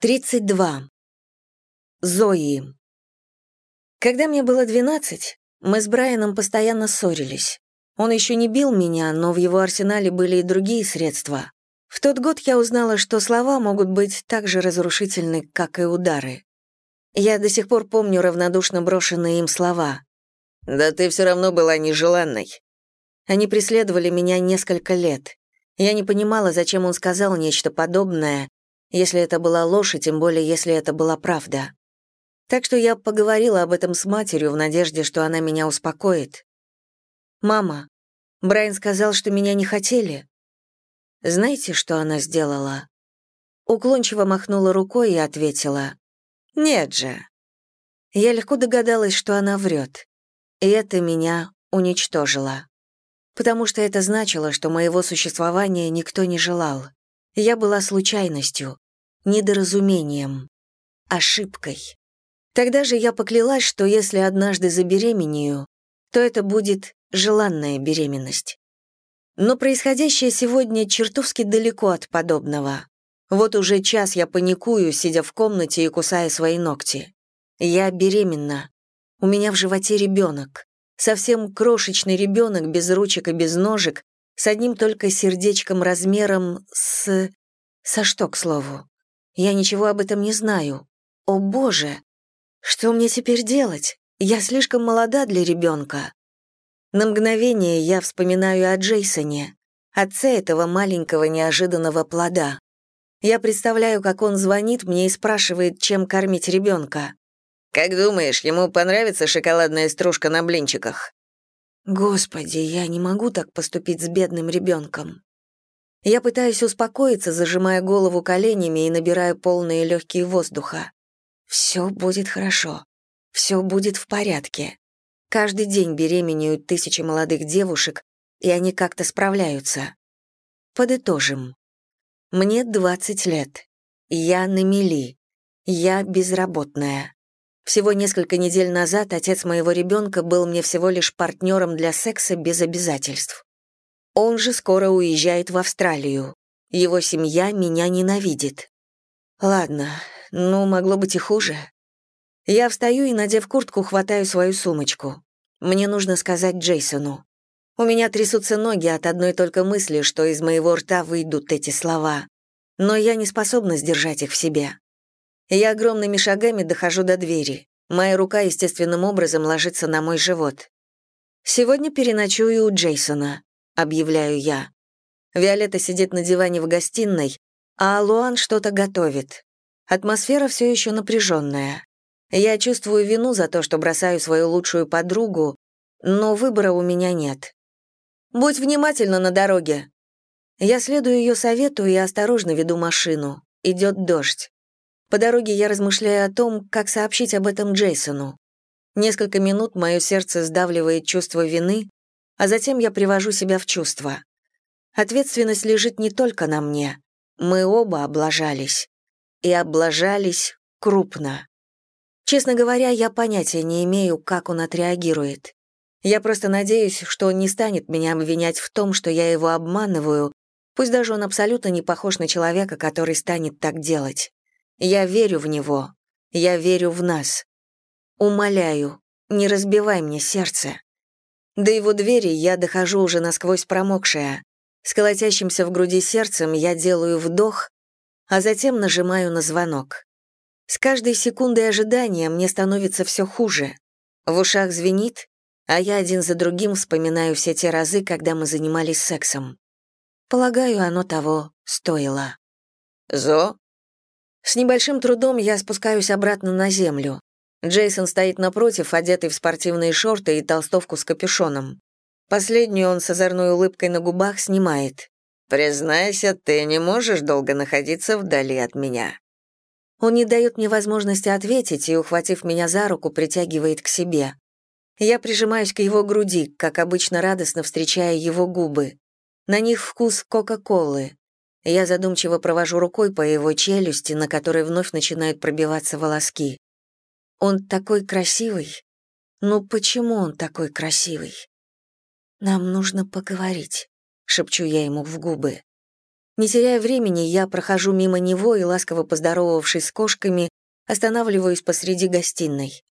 32. Зои. Когда мне было 12, мы с Брайаном постоянно ссорились. Он еще не бил меня, но в его арсенале были и другие средства. В тот год я узнала, что слова могут быть так же разрушительны, как и удары. Я до сих пор помню равнодушно брошенные им слова. «Да ты все равно была нежеланной». Они преследовали меня несколько лет. Я не понимала, зачем он сказал нечто подобное, если это была ложь, и тем более, если это была правда. Так что я поговорила об этом с матерью в надежде, что она меня успокоит. «Мама, Брайан сказал, что меня не хотели». Знаете, что она сделала? Уклончиво махнула рукой и ответила. «Нет же». Я легко догадалась, что она врет. И это меня уничтожило. Потому что это значило, что моего существования никто не желал. Я была случайностью, недоразумением, ошибкой. Тогда же я поклялась, что если однажды забеременею, то это будет желанная беременность. Но происходящее сегодня чертовски далеко от подобного. Вот уже час я паникую, сидя в комнате и кусая свои ногти. Я беременна. У меня в животе ребенок. Совсем крошечный ребенок без ручек и без ножек, с одним только сердечком размером с... Со что, к слову? Я ничего об этом не знаю. О, боже! Что мне теперь делать? Я слишком молода для ребенка. На мгновение я вспоминаю о Джейсоне, отце этого маленького неожиданного плода. Я представляю, как он звонит мне и спрашивает, чем кормить ребенка. «Как думаешь, ему понравится шоколадная стружка на блинчиках?» Господи, я не могу так поступить с бедным ребенком. Я пытаюсь успокоиться, зажимая голову коленями и набираю полные легкие воздуха. Все будет хорошо. Все будет в порядке. Каждый день беременеют тысячи молодых девушек, и они как-то справляются. Подытожим. Мне 20 лет. Я на мели. Я безработная. Всего несколько недель назад отец моего ребенка был мне всего лишь партнером для секса без обязательств. Он же скоро уезжает в Австралию. Его семья меня ненавидит. Ладно, ну, могло быть и хуже. Я встаю и, надев куртку, хватаю свою сумочку. Мне нужно сказать Джейсону. У меня трясутся ноги от одной только мысли, что из моего рта выйдут эти слова. Но я не способна сдержать их в себе. Я огромными шагами дохожу до двери. Моя рука естественным образом ложится на мой живот. «Сегодня переночую у Джейсона», — объявляю я. Виолетта сидит на диване в гостиной, а Луан что-то готовит. Атмосфера все еще напряженная. Я чувствую вину за то, что бросаю свою лучшую подругу, но выбора у меня нет. «Будь внимательна на дороге». Я следую ее совету и осторожно веду машину. Идет дождь. По дороге я размышляю о том, как сообщить об этом Джейсону. Несколько минут мое сердце сдавливает чувство вины, а затем я привожу себя в чувство. Ответственность лежит не только на мне. Мы оба облажались. И облажались крупно. Честно говоря, я понятия не имею, как он отреагирует. Я просто надеюсь, что он не станет меня обвинять в том, что я его обманываю, пусть даже он абсолютно не похож на человека, который станет так делать. Я верю в него. Я верю в нас. Умоляю, не разбивай мне сердце. До его двери я дохожу уже насквозь промокшая. С колотящимся в груди сердцем я делаю вдох, а затем нажимаю на звонок. С каждой секундой ожидания мне становится все хуже. В ушах звенит, а я один за другим вспоминаю все те разы, когда мы занимались сексом. Полагаю, оно того стоило. «Зо?» С небольшим трудом я спускаюсь обратно на землю. Джейсон стоит напротив, одетый в спортивные шорты и толстовку с капюшоном. Последнюю он с озорной улыбкой на губах снимает. «Признайся, ты не можешь долго находиться вдали от меня». Он не дает мне возможности ответить и, ухватив меня за руку, притягивает к себе. Я прижимаюсь к его груди, как обычно радостно встречая его губы. На них вкус Кока-Колы. Я задумчиво провожу рукой по его челюсти, на которой вновь начинают пробиваться волоски. Он такой красивый. Ну почему он такой красивый? Нам нужно поговорить, шепчу я ему в губы. Не теряя времени, я прохожу мимо него и, ласково поздоровавшись с кошками, останавливаюсь посреди гостиной.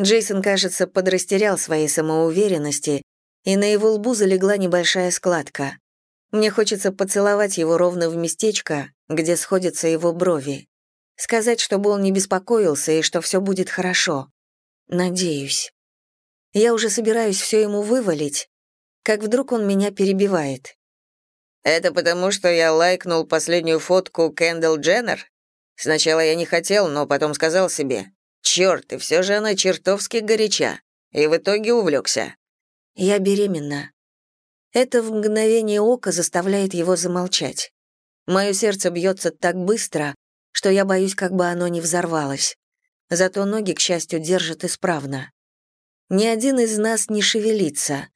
Джейсон, кажется, подрастерял своей самоуверенности, и на его лбу залегла небольшая складка. Мне хочется поцеловать его ровно в местечко, где сходятся его брови. Сказать, чтобы он не беспокоился и что все будет хорошо. Надеюсь. Я уже собираюсь все ему вывалить, как вдруг он меня перебивает. «Это потому, что я лайкнул последнюю фотку Кэндалл Дженнер? Сначала я не хотел, но потом сказал себе, «Чёрт, и все же она чертовски горяча», и в итоге увлекся. Я беременна. Это в мгновение ока заставляет его замолчать. Мое сердце бьется так быстро, что я боюсь, как бы оно не взорвалось. Зато ноги, к счастью, держат исправно. Ни один из нас не шевелится.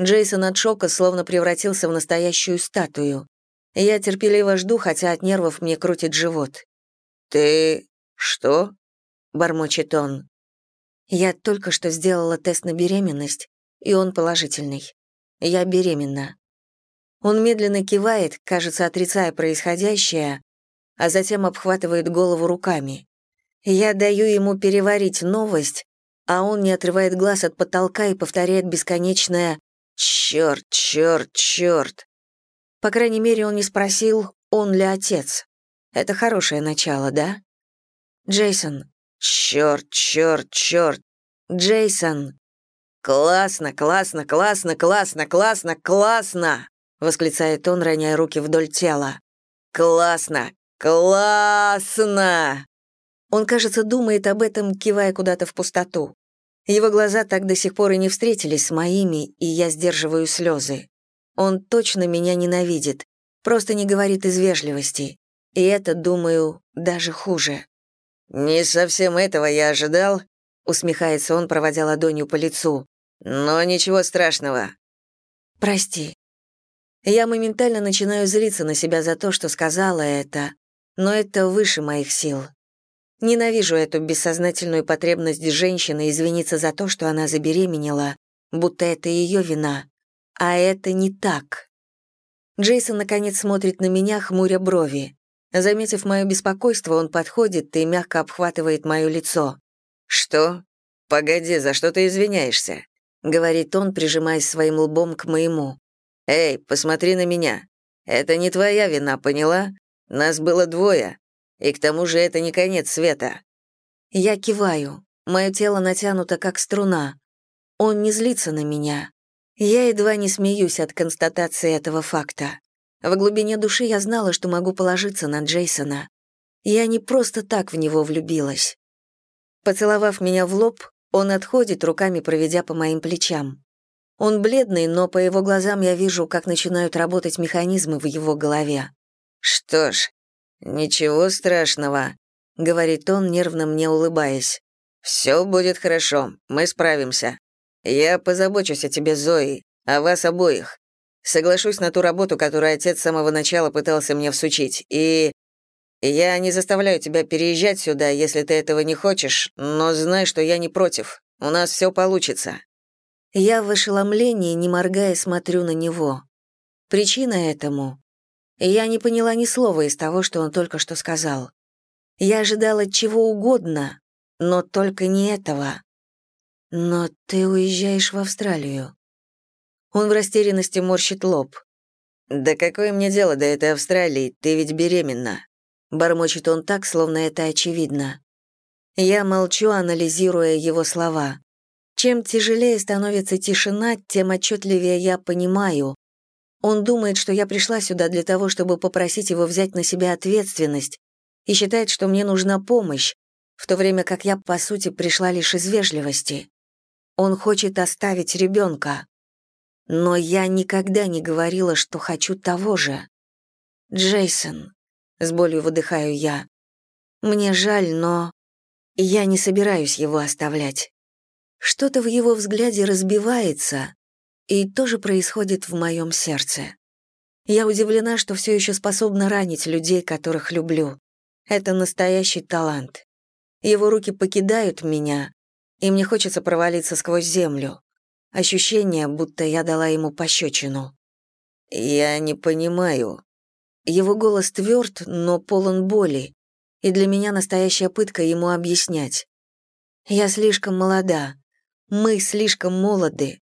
Джейсон от шока словно превратился в настоящую статую. Я терпеливо жду, хотя от нервов мне крутит живот. «Ты... что?» — бормочет он. Я только что сделала тест на беременность, и он положительный. Я беременна. Он медленно кивает, кажется, отрицая происходящее, а затем обхватывает голову руками. Я даю ему переварить новость, а он не отрывает глаз от потолка и повторяет бесконечное «Чёрт, чёрт, чёрт». По крайней мере, он не спросил, он ли отец. Это хорошее начало, да? Джейсон. Чёрт, чёрт, чёрт. Джейсон. «Классно, классно, классно, классно, классно, классно!» — восклицает он, роняя руки вдоль тела. «Классно! Классно!» Он, кажется, думает об этом, кивая куда-то в пустоту. Его глаза так до сих пор и не встретились с моими, и я сдерживаю слезы. Он точно меня ненавидит, просто не говорит из вежливости. И это, думаю, даже хуже. «Не совсем этого я ожидал», — усмехается он, проводя ладонью по лицу. Но ничего страшного. Прости. Я моментально начинаю злиться на себя за то, что сказала это, но это выше моих сил. Ненавижу эту бессознательную потребность женщины извиниться за то, что она забеременела, будто это ее вина. А это не так. Джейсон наконец смотрит на меня, хмуря брови. Заметив мое беспокойство, он подходит и мягко обхватывает мое лицо. «Что? Погоди, за что ты извиняешься? — говорит он, прижимаясь своим лбом к моему. «Эй, посмотри на меня. Это не твоя вина, поняла? Нас было двое. И к тому же это не конец света». Я киваю. Мое тело натянуто, как струна. Он не злится на меня. Я едва не смеюсь от констатации этого факта. В глубине души я знала, что могу положиться на Джейсона. Я не просто так в него влюбилась. Поцеловав меня в лоб, он отходит, руками проведя по моим плечам. Он бледный, но по его глазам я вижу, как начинают работать механизмы в его голове. «Что ж, ничего страшного», — говорит он, нервно мне улыбаясь. «Все будет хорошо, мы справимся. Я позабочусь о тебе, Зои, о вас обоих. Соглашусь на ту работу, которую отец с самого начала пытался мне всучить, и я не заставляю тебя переезжать сюда, если ты этого не хочешь, но знай, что я не против. У нас все получится». Я в ошеломлении, не моргая, смотрю на него. Причина этому. Я не поняла ни слова из того, что он только что сказал. Я ожидала чего угодно, но только не этого. Но ты уезжаешь в Австралию. Он в растерянности морщит лоб. «Да какое мне дело до этой Австралии? Ты ведь беременна». Бормочет он так, словно это очевидно. Я молчу, анализируя его слова. Чем тяжелее становится тишина, тем отчетливее я понимаю. Он думает, что я пришла сюда для того, чтобы попросить его взять на себя ответственность, и считает, что мне нужна помощь, в то время как я, по сути, пришла лишь из вежливости. Он хочет оставить ребенка. Но я никогда не говорила, что хочу того же. Джейсон, с болью выдыхаю я. Мне жаль, но я не собираюсь его оставлять. Что-то в его взгляде разбивается, и тоже происходит в моем сердце. Я удивлена, что все еще способна ранить людей, которых люблю. Это настоящий талант. Его руки покидают меня, и мне хочется провалиться сквозь землю. Ощущение, будто я дала ему пощечину. «Я не понимаю», Его голос тверд, но полон боли, и для меня настоящая пытка ему объяснять. Я слишком молода. Мы слишком молоды.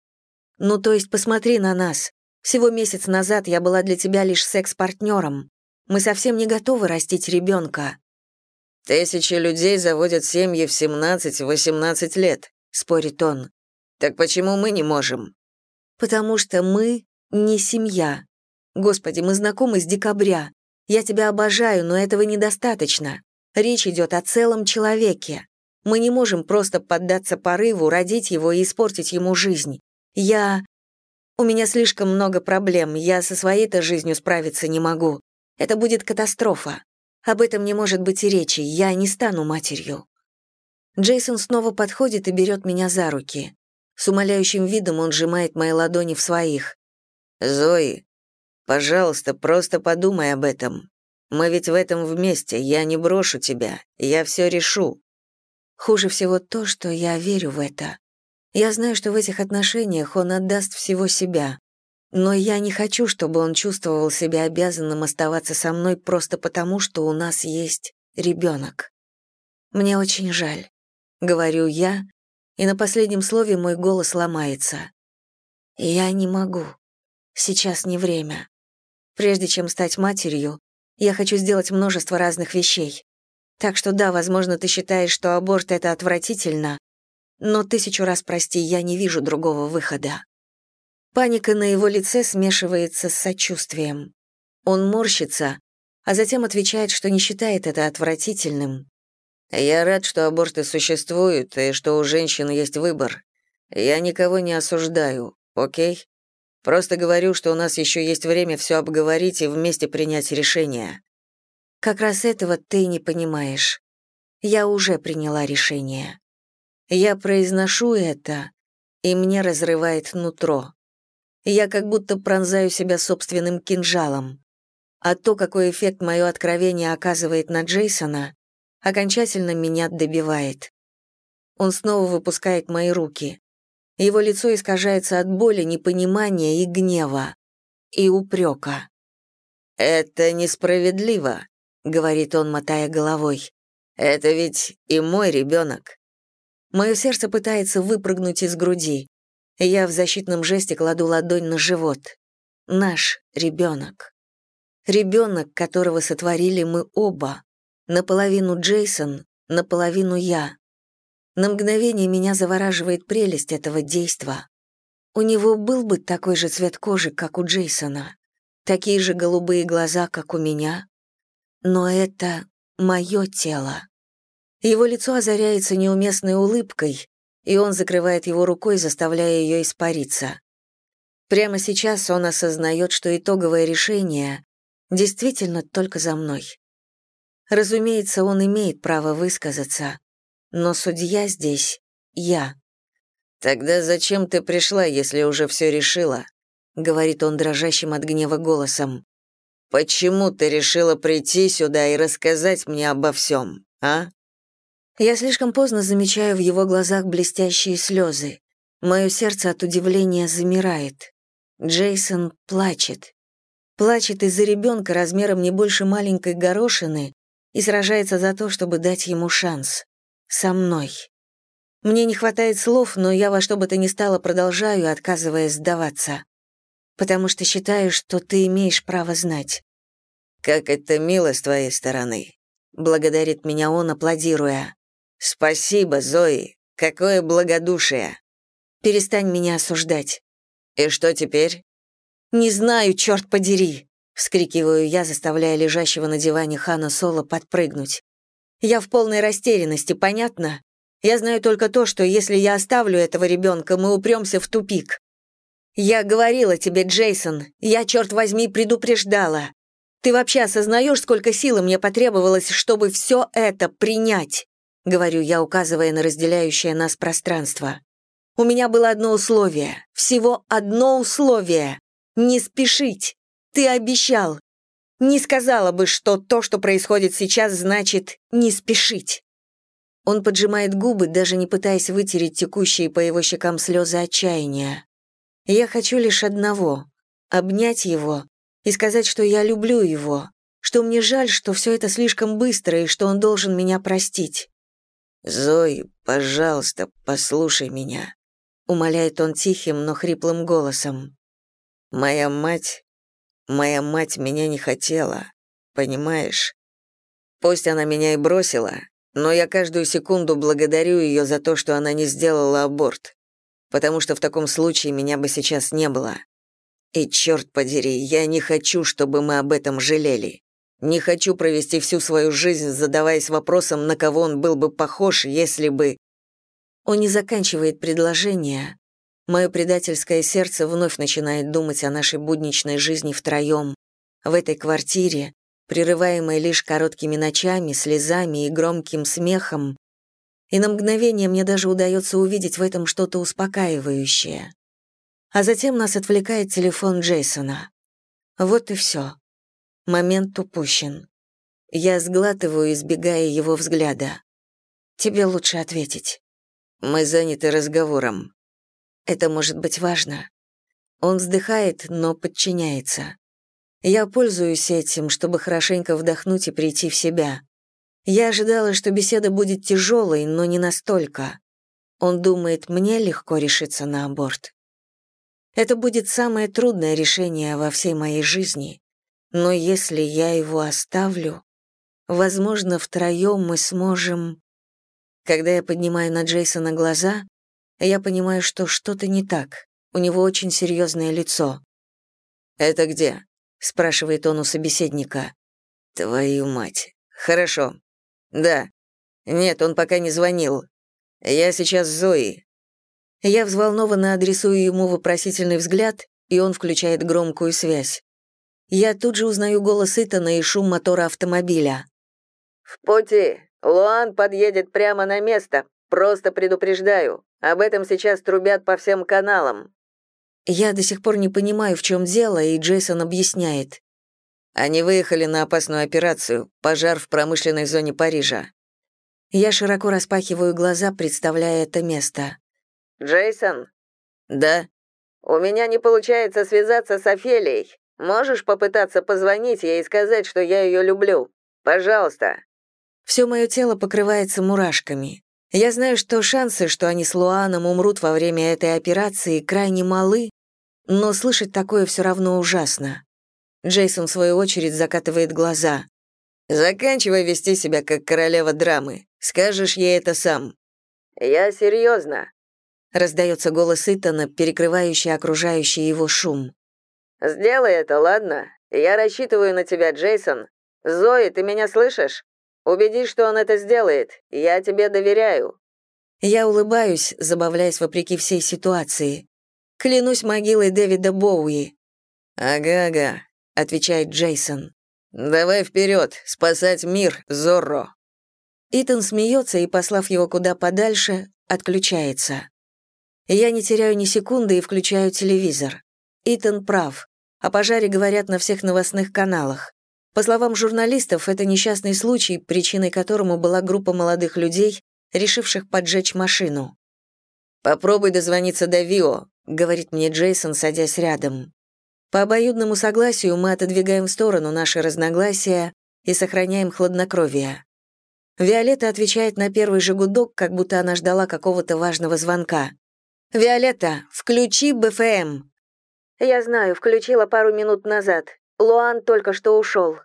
Ну, то есть посмотри на нас. Всего месяц назад я была для тебя лишь секс-партнером. Мы совсем не готовы растить ребенка. «Тысячи людей заводят семьи в 17-18 лет», — спорит он. «Так почему мы не можем?» «Потому что мы не семья. Господи, мы знакомы с декабря. Я тебя обожаю, но этого недостаточно. Речь идет о целом человеке. Мы не можем просто поддаться порыву, родить его и испортить ему жизнь. Я... У меня слишком много проблем, я со своей-то жизнью справиться не могу. Это будет катастрофа. Об этом не может быть и речи, я не стану матерью. Джейсон снова подходит и берет меня за руки. С умоляющим видом он сжимает мои ладони в своих. «Зои, пожалуйста, просто подумай об этом. Мы ведь в этом вместе, я не брошу тебя, я все решу». Хуже всего то, что я верю в это. Я знаю, что в этих отношениях он отдаст всего себя. Но я не хочу, чтобы он чувствовал себя обязанным оставаться со мной просто потому, что у нас есть ребенок. Мне очень жаль, говорю я, и на последнем слове мой голос ломается. Я не могу. Сейчас не время. Прежде чем стать матерью, я хочу сделать множество разных вещей. Так что да, возможно, ты считаешь, что аборт — это отвратительно, но тысячу раз прости, я не вижу другого выхода. Паника на его лице смешивается с сочувствием. Он морщится, а затем отвечает, что не считает это отвратительным. «Я рад, что аборты существуют и что у женщин есть выбор. Я никого не осуждаю, окей? Просто говорю, что у нас еще есть время все обговорить и вместе принять решение». «Как раз этого ты не понимаешь. Я уже приняла решение. Я произношу это, и мне разрывает нутро. Я как будто пронзаю себя собственным кинжалом. А то, какой эффект мое откровение оказывает на Джейсона, окончательно меня добивает. Он снова выпускает мои руки. Его лицо искажается от боли, непонимания и гнева. И упрека. «Это несправедливо», — говорит он, мотая головой. «Это ведь и мой ребенок». Мое сердце пытается выпрыгнуть из груди. Я в защитном жесте кладу ладонь на живот. Наш ребенок. Ребенок, которого сотворили мы оба. Наполовину Джейсон, наполовину я. На мгновение меня завораживает прелесть этого действа. У него был бы такой же цвет кожи, как у Джейсона, такие же голубые глаза, как у меня. Но это мое тело. Его лицо озаряется неуместной улыбкой, и он закрывает его рукой, заставляя ее испариться. Прямо сейчас он осознает, что итоговое решение действительно только за мной. Разумеется, он имеет право высказаться, но судья здесь я. «Тогда зачем ты пришла, если уже все решила?» — говорит он дрожащим от гнева голосом. «Почему ты решила прийти сюда и рассказать мне обо всем, а?» Я слишком поздно замечаю в его глазах блестящие слезы. Мое сердце от удивления замирает. Джейсон плачет. Плачет из-за ребенка размером не больше маленькой горошины и сражается за то, чтобы дать ему шанс. Со мной. Мне не хватает слов, но я во что бы то ни стало продолжаю, отказываясь сдаваться. Потому что считаю, что ты имеешь право знать. «Как это мило с твоей стороны», — благодарит меня он, аплодируя. «Спасибо, Зои. Какое благодушие!» «Перестань меня осуждать». «И что теперь?» «Не знаю, черт подери!» — вскрикиваю я, заставляя лежащего на диване Хана Соло подпрыгнуть. «Я в полной растерянности, понятно? Я знаю только то, что если я оставлю этого ребенка, мы упремся в тупик. Я говорила тебе, Джейсон, я, черт возьми, предупреждала. Ты вообще осознаешь, сколько силы мне потребовалось, чтобы все это принять?» — говорю я, указывая на разделяющее нас пространство. «У меня было одно условие, всего одно условие — не спешить. Ты обещал. Не сказала бы, что то, что происходит сейчас, значит «не спешить». Он поджимает губы, даже не пытаясь вытереть текущие по его щекам слезы отчаяния. Я хочу лишь одного — обнять его и сказать, что я люблю его, что мне жаль, что все это слишком быстро и что он должен меня простить. «Зои, пожалуйста, послушай меня», — умоляет он тихим, но хриплым голосом. «Моя мать... Моя мать меня не хотела, понимаешь? Пусть она меня и бросила, но я каждую секунду благодарю ее за то, что она не сделала аборт, потому что в таком случае меня бы сейчас не было. И черт подери, я не хочу, чтобы мы об этом жалели. Не хочу провести всю свою жизнь, задаваясь вопросом, на кого он был бы похож, если бы... Он не заканчивает предложение. Мое предательское сердце вновь начинает думать о нашей будничной жизни втроем, в этой квартире, прерываемой лишь короткими ночами, слезами и громким смехом, и на мгновение мне даже удается увидеть в этом что-то успокаивающее. А затем нас отвлекает телефон Джейсона. Вот и все. Момент упущен. Я сглатываю, избегая его взгляда. Тебе лучше ответить. Мы заняты разговором. Это может быть важно. Он вздыхает, но подчиняется. Я пользуюсь этим, чтобы хорошенько вдохнуть и прийти в себя. Я ожидала, что беседа будет тяжелой, но не настолько. Он думает, мне легко решиться на аборт. Это будет самое трудное решение во всей моей жизни. Но если я его оставлю, возможно, втроем мы сможем... Когда я поднимаю на Джейсона глаза, я понимаю, что что-то не так. У него очень серьезное лицо. «Это где?» — спрашивает он у собеседника. «Твою мать. Хорошо. Да. Нет, он пока не звонил. Я сейчас Зои». Я взволнованно адресую ему вопросительный взгляд, и он включает громкую связь. Я тут же узнаю голос Итана и шум мотора автомобиля. «В пути. Луан подъедет прямо на место. Просто предупреждаю. Об этом сейчас трубят по всем каналам». Я до сих пор не понимаю, в чем дело, и Джейсон объясняет. Они выехали на опасную операцию, пожар в промышленной зоне Парижа. Я широко распахиваю глаза, представляя это место. «Джейсон?» «Да?» «У меня не получается связаться с Офелией. Можешь попытаться позвонить ей и сказать, что я ее люблю? Пожалуйста». Все мое тело покрывается мурашками. Я знаю, что шансы, что они с Луаном умрут во время этой операции, крайне малы, но слышать такое все равно ужасно. Джейсон, в свою очередь, закатывает глаза. «Заканчивай вести себя как королева драмы. Скажешь ей это сам». «Я серьезно», — раздается голос Итана, перекрывающий окружающий его шум. «Сделай это, ладно? Я рассчитываю на тебя, Джейсон. Зои, ты меня слышишь? Убедись, что он это сделает. Я тебе доверяю». Я улыбаюсь, забавляясь вопреки всей ситуации. Клянусь могилой Дэвида Боуи. «Ага-ага», — отвечает Джейсон. «Давай вперед, спасать мир, Зорро». Итан смеется и, послав его куда подальше, отключается. Я не теряю ни секунды и включаю телевизор. Итан прав. О пожаре говорят на всех новостных каналах. По словам журналистов, это несчастный случай, причиной которому была группа молодых людей, решивших поджечь машину. «Попробуй дозвониться до Вио», — говорит мне Джейсон, садясь рядом. По обоюдному согласию мы отодвигаем в сторону наши разногласия и сохраняем хладнокровие. Виолетта отвечает на первый же гудок, как будто она ждала какого-то важного звонка. «Виолетта, включи БФМ!» «Я знаю, включила пару минут назад. Луан только что ушел».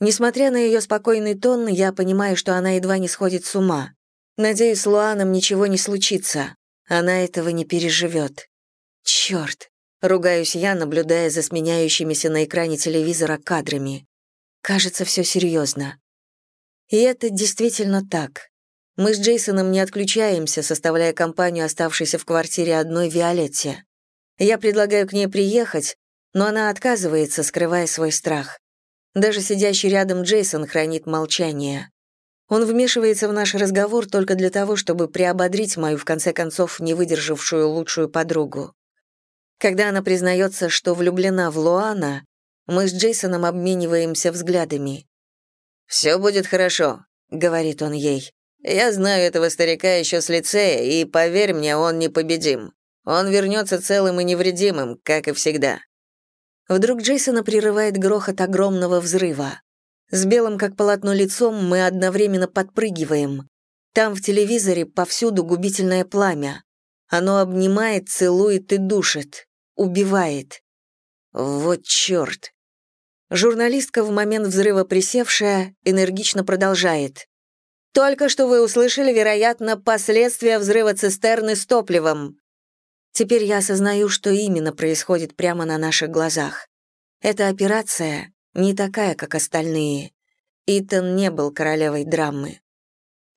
Несмотря на ее спокойный тон, я понимаю, что она едва не сходит с ума. Надеюсь, с Луаном ничего не случится. Она этого не переживет. Черт! Ругаюсь я, наблюдая за сменяющимися на экране телевизора кадрами. Кажется, все серьезно. И это действительно так. Мы с Джейсоном не отключаемся, составляя компанию оставшейся в квартире одной Виолетте. Я предлагаю к ней приехать, но она отказывается, скрывая свой страх. Даже сидящий рядом Джейсон хранит молчание. Он вмешивается в наш разговор только для того, чтобы приободрить мою, в конце концов, не выдержавшую лучшую подругу. Когда она признается, что влюблена в Луана, мы с Джейсоном обмениваемся взглядами. «Все будет хорошо», — говорит он ей. «Я знаю этого старика еще с лицея, и, поверь мне, он непобедим. Он вернется целым и невредимым, как и всегда». Вдруг Джейсона прерывает грохот огромного взрыва. С белым как полотно лицом мы одновременно подпрыгиваем. Там в телевизоре повсюду губительное пламя. Оно обнимает, целует и душит. Убивает. Вот черт. Журналистка в момент взрыва присевшая энергично продолжает. «Только что вы услышали, вероятно, последствия взрыва цистерны с топливом». Теперь я осознаю, что именно происходит прямо на наших глазах. Эта операция не такая, как остальные. Итан не был королевой драмы.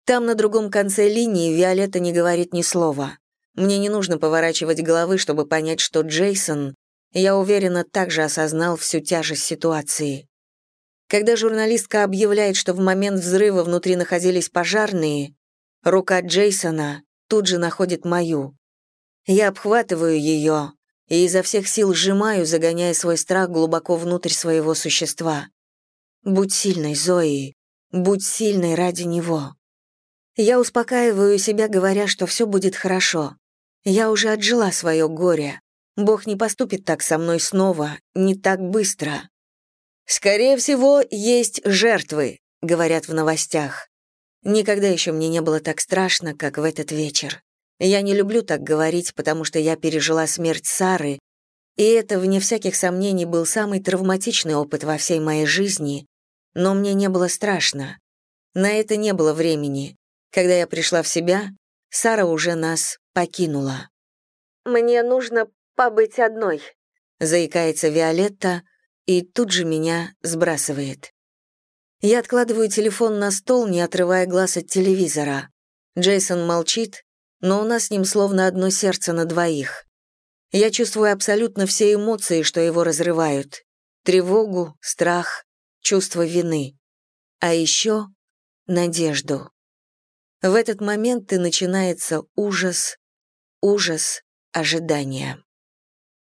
Там на другом конце линии Виолетта не говорит ни слова. Мне не нужно поворачивать головы, чтобы понять, что Джейсон, я уверена, также осознал всю тяжесть ситуации. Когда журналистка объявляет, что в момент взрыва внутри находились пожарные, рука Джейсона тут же находит мою. Я обхватываю ее и изо всех сил сжимаю, загоняя свой страх глубоко внутрь своего существа. Будь сильной, Зои, будь сильной ради него. Я успокаиваю себя, говоря, что все будет хорошо. Я уже отжила свое горе. Бог не поступит так со мной снова, не так быстро. «Скорее всего, есть жертвы», — говорят в новостях. Никогда еще мне не было так страшно, как в этот вечер. Я не люблю так говорить, потому что я пережила смерть Сары, и это, вне всяких сомнений, был самый травматичный опыт во всей моей жизни, но мне не было страшно. На это не было времени. Когда я пришла в себя, Сара уже нас покинула. «Мне нужно побыть одной», — заикается Виолетта, и тут же меня сбрасывает. Я откладываю телефон на стол, не отрывая глаз от телевизора. Джейсон молчит, но у нас с ним словно одно сердце на двоих. Я чувствую абсолютно все эмоции, что его разрывают. Тревогу, страх, чувство вины. А еще надежду. В этот момент и начинается ужас, ужас ожидания.